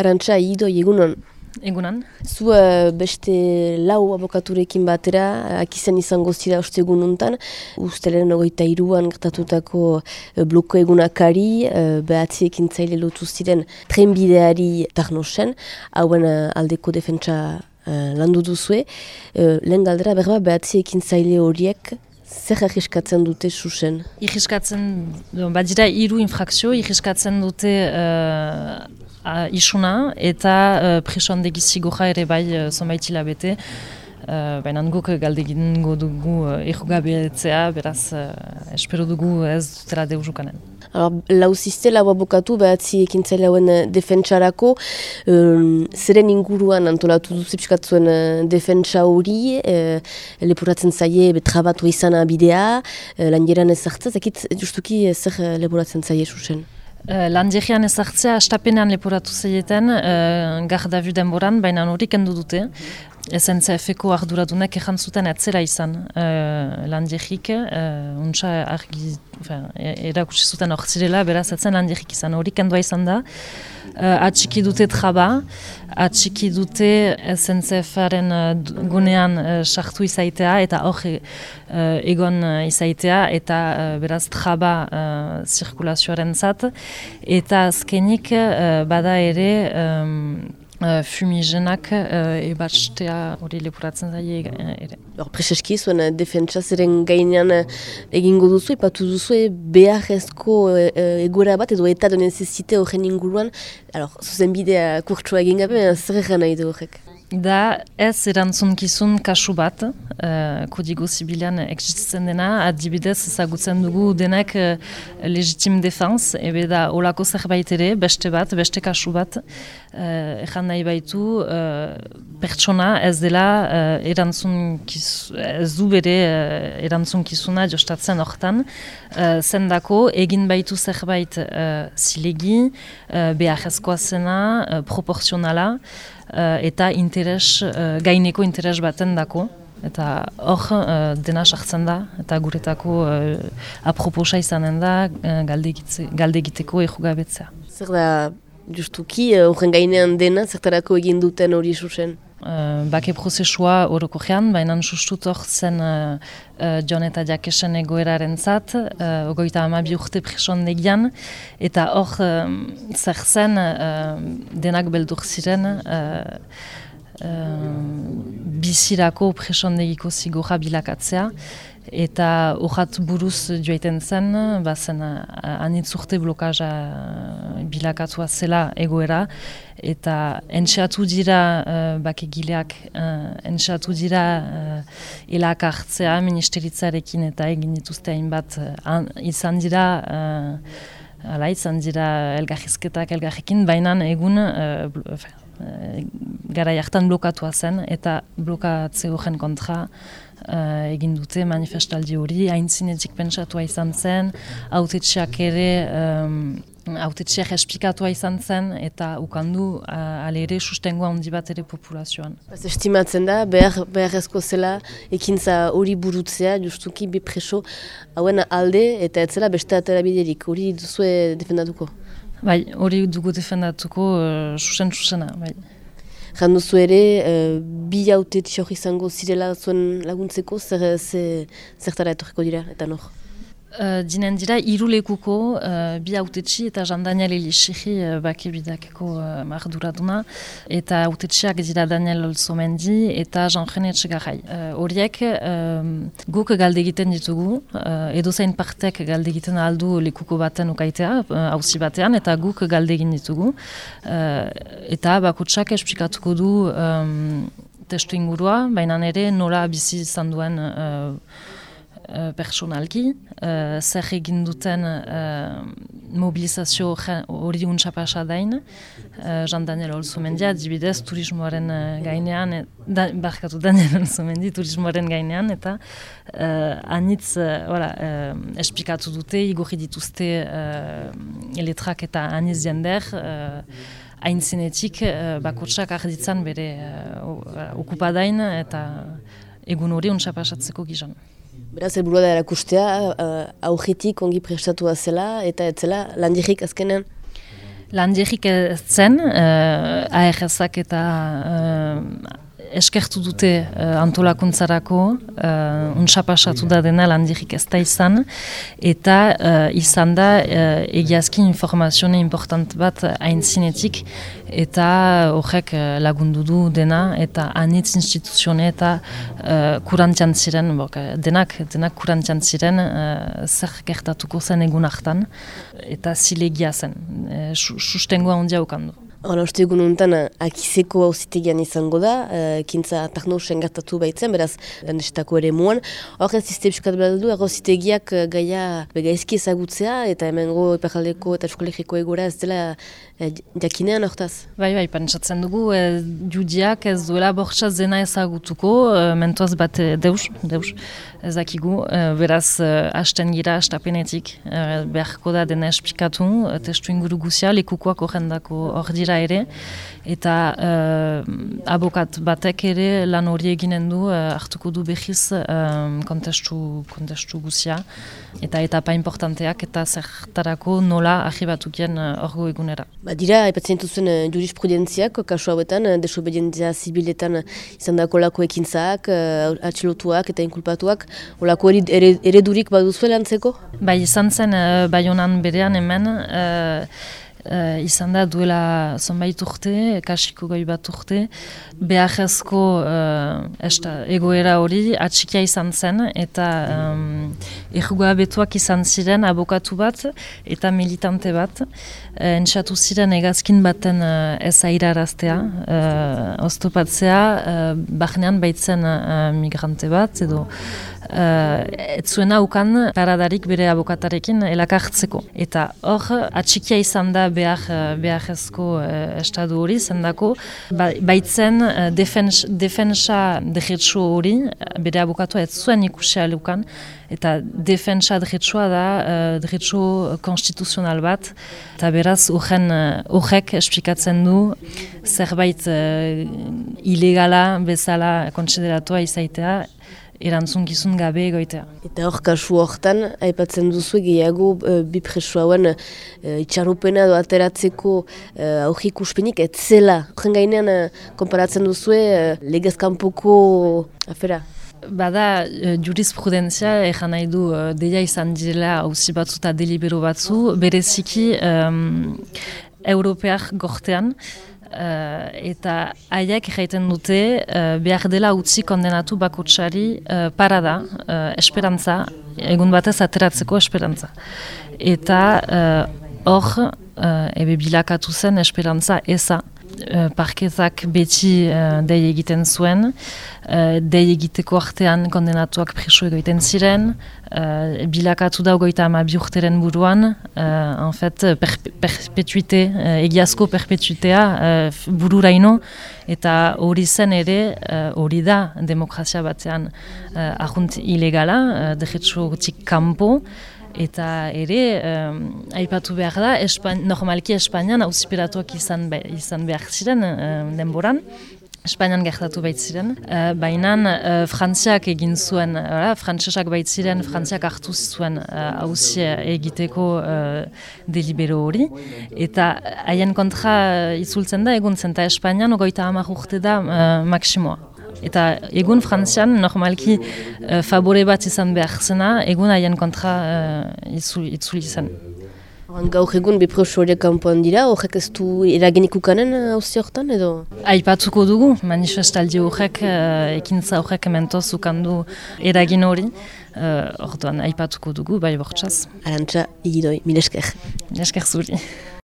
Arantxa, ido, egunon. Egunan. Zu uh, beste lau abokaturekin batera, akizen izango zira ostegun untan, ustelen ogoita iruan gertatutako uh, bloko egunakari, uh, behatziekin zaile lotu ziren trenbideari tarnosen, hauen uh, aldeko defentsa uh, landu duzue. Uh, lehen galdera, berba, behatziekin zaile horiek Zer egiskatzen dute susen? Egiskatzen, bat dira, hiru infrakzio, egiskatzen dute uh, isuna eta uh, presondegi zigorra ere bai uh, zonbaitila bete. Uh, Baina guk galdegin dugu uh, etzea, beraz uh, espero dugu ez dutela deuzukanen. Lau ziste, lau abokatu, behatzi ekin hauen defentsarako, um, zeren inguruan antolatu duzu zuen uh, defentsa hori, uh, lepuratzen zaie betrabatu izan bidea, uh, lan jeran ezartzaz, ekit justuki zer lepuratzen zaie susen? Uh, Landierian ezartzea, astapenean leporatu zeieten, uh, garda denboran, baina hori kendu dute. SNCF-eko arduradunek ezan zuten etzera izan uh, landierik, uh, untsa argi, erakutsi zuten hor zirela, beraz etzen landierik izan hori kendua izan da. Uh, atxiki dute traba, atxiki dute SNCF-aren uh, gunean sartu izaitea eta hor egon uh, izaitea eta uh, beraz traba uh, zirkulazioaren zat. Eta azkenik uh, bada ere uh, fumigenak uh, ebastea hori lepuratzen zaie uh, ere. Hor, preseski zuen defentsa zeren gainean uh, egingo duzu, epatu duzu behar ezko uh, egora bat edo eta donen zezite horren inguruan, zuzen bidea kurtsua egin gabe, zer nahi du horrek? Da ez erantzunkizun kasu bat, uh, kodigo zibilean existitzen dena, adibidez ezagutzen dugu denek uh, legitim defense, ebe da olako zerbait ere, beste bat, beste kasu bat, uh, ezan nahi baitu, uh, pertsona ez dela uh, erantzun ez du bere uh, erantzunkizuna jostatzen hortan, uh, zendako egin baitu zerbait uh, zilegi, uh, behar zena, uh, proporzionala, eta interes, uh, gaineko interes baten dako. Eta hor uh, dena sartzen da, eta guretako aproposa izanen da uh, galde egiteko ejugabetzea. Zer da, justuki, horren gainean dena, zertarako egin duten hori susen? Uh, bake prozesua horoko gean, baina sustut hor zen uh, John eta Jakesen egoeraren zat, uh, ogoita amabi urte presondegian, eta hor uh, zer zen uh, denak beldur ziren uh, uh, bizirako presondegiko zigorra bilakatzea, eta urrat buruz joaiten zen, bazen anitzurte blokaja bilakatua zela egoera, eta entxeatu dira uh, bakegileak, uh, entxeatu dira uh, elak hartzea ministeritzarekin eta egin dituzte hainbat uh, izan dira uh, ala izan dira elgarrizketak elgarrekin, baina egun uh, gara jartan blokatua zen eta blokatze horren kontra uh, egin dute manifestaldi hori, hain zinetik pentsatua izan zen, autetxeak ere, um, autetxeak espikatua izan zen, eta ukandu uh, ale ere sustengoa handi bat ere populazioan. Ez estimatzen da, behar, behar ezko zela, ekintza hori burutzea, justuki bi preso, hauen alde, eta ez zela beste atera biderik, hori duzue defendatuko? Bai, hori dugu defendatuko, uh, susen susena, bai. Janduzu ere, uh, bi haute txok izango zirela zuen laguntzeko, zer, zertara etorriko dira, eta nor? Uh, dinen dira, hiru lekuko uh, bi autetxi eta Jean Daniel Elixiri uh, bake bidakeko uh, marduraduna eta autetxiak dira Daniel Olzomendi eta Jean René Txegarrai. Uh, guk galde egiten ditugu, uh, edo zain partek galde egiten aldu lekuko baten ukaitea, hauzi batean, eta guk galde egin ditugu. Uh, eta bakutsak esplikatuko du um, testu ingurua, baina ere nola bizi izan duen uh, personalki, uh, zer egin duten uh, mobilizazio hori untsa pasa dain, uh, Jean Daniel Olzumendia, dibidez turismoaren gainean, da, barkatu Daniel Olzumendi, turismoaren gainean, eta uh, anitz, uh, esplikatu dute, igorri dituzte uh, letrak eta anitz jender, uh, hain zinetik, uh, bakotsak arditzan bere uh, okupadain, eta egun hori untsa pasatzeko gizan. Beraz, elburua da erakustea, uh, augetik ongi prestatua zela, eta etzela landirik azkenen? Landierik ez zen, uh, ARS-ak eta eskertu dute uh, antolakuntzarako, uh, untsa pasatu da dena landirik ez da izan, eta uh, izan da uh, egiazki informazione important bat aintzinetik, eta horrek uh, lagundu du dena, eta anitz instituzione eta uh, kurantian ziren, bok, denak, denak kurantian ziren, uh, zer gertatuko zen egun hartan, eta zilegia zen, uh, sustengoa ondia ukandu. Hala, uste egun honetan, akizeko hauzitegian izango da, e, kintza taknosen gertatu baitzen, beraz, landestako ere muan. Hor ez izte biskat behar du, hauzitegiak gaia begaizki ezagutzea, eta hemen go ipakaldeko eta eskolegiko egora ez dela e, jakinean hortaz. Bai, bai, pentsatzen dugu, e, judiak ez duela bortsa zena ezagutuko, e, mentoaz bat e, deus, deus, ezakigu, e, beraz, e, hasten gira, hastapenetik, e, beharko da dena esplikatu, e, testu inguru guzia, lekukoak horrendako hor dira ere, eta uh, abokat batek ere lan hori eginen du uh, hartuko du behiz uh, kontestu, kontestu guzia, eta etapa importanteak eta zertarako nola ahibatukien orgo uh, egunera. Ba, dira, haipatzen duzuen uh, jurisprudentziak, kasu hauetan, uh, desobedientzia zibiletan izan dako lako ekintzak, uh, atxilotuak eta inkulpatuak, olako eredurik baduzu lantzeko? Ba, izan zen, uh, bai honan berean hemen, Uh, izan da duela zonbait urte, kasiko goi bat urte, behar uh, egoera hori atxikia izan zen, eta um, ergoa betuak izan ziren abokatu bat eta militante bat. Uh, Entsatu ziren egazkin baten uh, ez airaraztea, uh, oztopatzea, uh, bahnean baitzen uh, migrante bat, edo uh, ez zuena ukan paradarik bere abokatarekin elakartzeko. Eta hor, atxikia izan da behar, eh, behar ezko uh, estadu hori, zendako, ba, baitzen uh, defens, defensa dehetsu hori, bere abokatua ez zuen ikusia lukan, eta defensa dretsua da, uh, dretsu konstituzional bat, eta beraz, urrek uh, esplikatzen du, zerbait uh, ilegala bezala kontsideratua izaitea, erantzun gizun gabe egoitea. Eta hor kasu horretan, aipatzen duzu gehiago e, bi preso hauen e, itxarrupena do ateratzeko e, aurrik uspenik, ez zela. Horren gainean, e, konparatzen duzu e, legezkanpoko afera. Bada, jurisprudentzia, egan nahi du, e, deia izan direla hausi batzu eta delibero batzu, bereziki e, europeak gortean, Uh, eta haiek jaiten dute uh, behar dela utzi kondenatu bakotsari uh, parada, uh, esperantza, egun batez ateratzeko esperantza. Eta hor, uh, ebe bilakatu zen esperantza eza, parkezak beti uh, dei egiten zuen, uh, dei egiteko artean kondenatuak preso egoiten ziren, uh, bilakatu da goita ama biurteren buruan, uh, en fet, perpetuite, uh, egiazko perpetuitea uh, bururaino, eta hori zen ere, hori da demokrazia batean uh, ahunt ilegala, uh, dehetsu kanpo, Eta ere, um, aipatu behar da, Espan normalki Espainian auziperatuak izan, be izan behar ziren um, denboran. Espainian gertatu baitziren, uh, baina uh, frantziak egin zuen, uh, frantzesak baitziren, frantziak hartu zuen hauzia uh, egiteko uh, delibero hori. Eta haien kontra izultzen da, egun zen, eta Espainian ogoita hamar urte da uh, maksimoa. Eta egun frantzian, normalki uh, favore bat izan behar zena, egun haien kontra uh, itzuli zen. Gaur egun beproso horiek kanpoan dira, horrek ez du eragenik ukanen hauzi horretan edo? Aipatuko dugu, manifestaldi horrek, uh, ekintza horrek mentoz ukandu eragin hori. Orduan, uh, aipatuko dugu, bai bortxaz. Arantxa, igidoi, mil esker. Mil esker zuri.